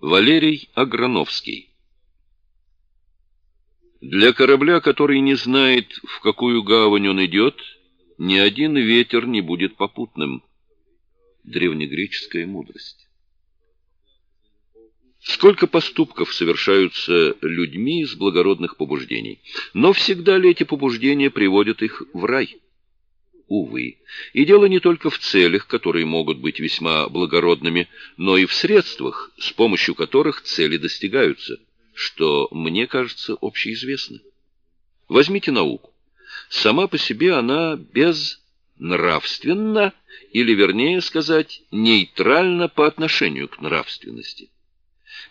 Валерий Аграновский Для корабля, который не знает, в какую гавань он идет, ни один ветер не будет попутным. Древнегреческая мудрость. Сколько поступков совершаются людьми из благородных побуждений, но всегда ли эти побуждения приводят их в рай? Увы. И дело не только в целях, которые могут быть весьма благородными, но и в средствах, с помощью которых цели достигаются, что, мне кажется, общеизвестно. Возьмите науку. Сама по себе она безнравственна, или, вернее сказать, нейтральна по отношению к нравственности.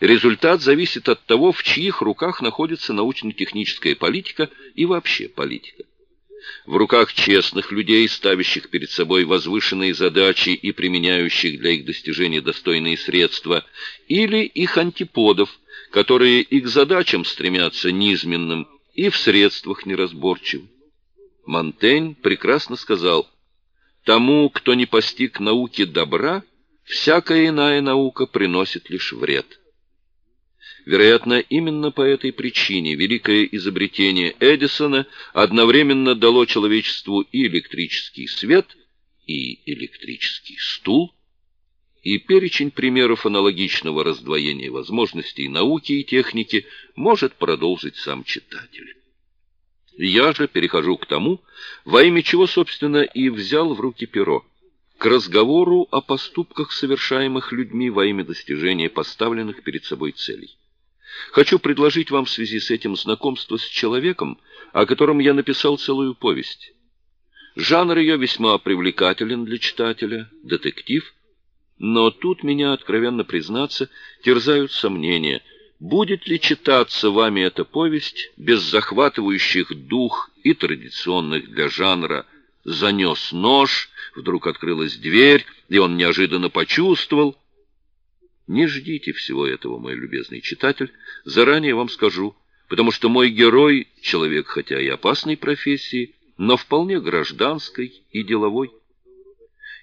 Результат зависит от того, в чьих руках находится научно-техническая политика и вообще политика в руках честных людей, ставящих перед собой возвышенные задачи и применяющих для их достижения достойные средства, или их антиподов, которые и к задачам стремятся низменным, и в средствах неразборчивы. Монтень прекрасно сказал, «Тому, кто не постиг науки добра, всякая иная наука приносит лишь вред». Вероятно, именно по этой причине великое изобретение Эдисона одновременно дало человечеству и электрический свет, и электрический стул, и перечень примеров аналогичного раздвоения возможностей науки и техники может продолжить сам читатель. Я же перехожу к тому, во имя чего, собственно, и взял в руки перо, к разговору о поступках, совершаемых людьми во имя достижения поставленных перед собой целей. Хочу предложить вам в связи с этим знакомство с человеком, о котором я написал целую повесть. Жанр ее весьма привлекателен для читателя, детектив, но тут меня, откровенно признаться, терзают сомнения, будет ли читаться вами эта повесть без захватывающих дух и традиционных для жанра «занес нож», вдруг открылась дверь, и он неожиданно почувствовал, не ждите всего этого, мой любезный читатель, заранее вам скажу, потому что мой герой — человек хотя и опасной профессии, но вполне гражданской и деловой.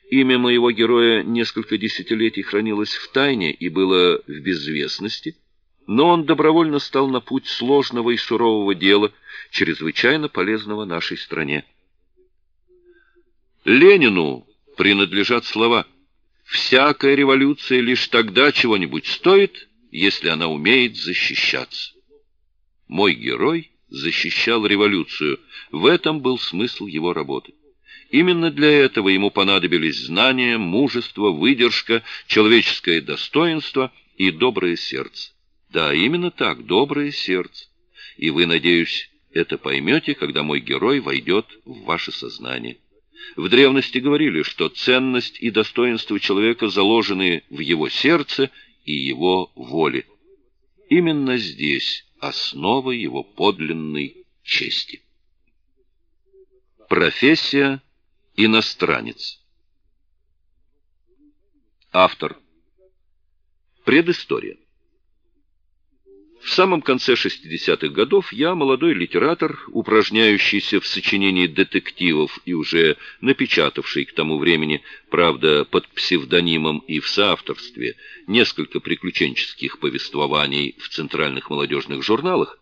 Имя моего героя несколько десятилетий хранилось в тайне и было в безвестности, но он добровольно стал на путь сложного и сурового дела, чрезвычайно полезного нашей стране. Ленину принадлежат слова — Всякая революция лишь тогда чего-нибудь стоит, если она умеет защищаться. Мой герой защищал революцию. В этом был смысл его работы. Именно для этого ему понадобились знания, мужество, выдержка, человеческое достоинство и доброе сердце. Да, именно так, доброе сердце. И вы, надеюсь, это поймете, когда мой герой войдет в ваше сознание. В древности говорили, что ценность и достоинство человека заложены в его сердце и его воле. Именно здесь основа его подлинной чести. Профессия иностранец. Автор. Предыстория. Самом конце 60-х годов я, молодой литератор, упражняющийся в сочинении детективов и уже напечатавший к тому времени, правда, под псевдонимом и в соавторстве, несколько приключенческих повествований в центральных молодежных журналах,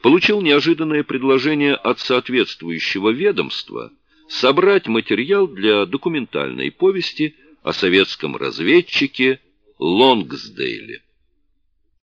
получил неожиданное предложение от соответствующего ведомства собрать материал для документальной повести о советском разведчике Лонгсдейле.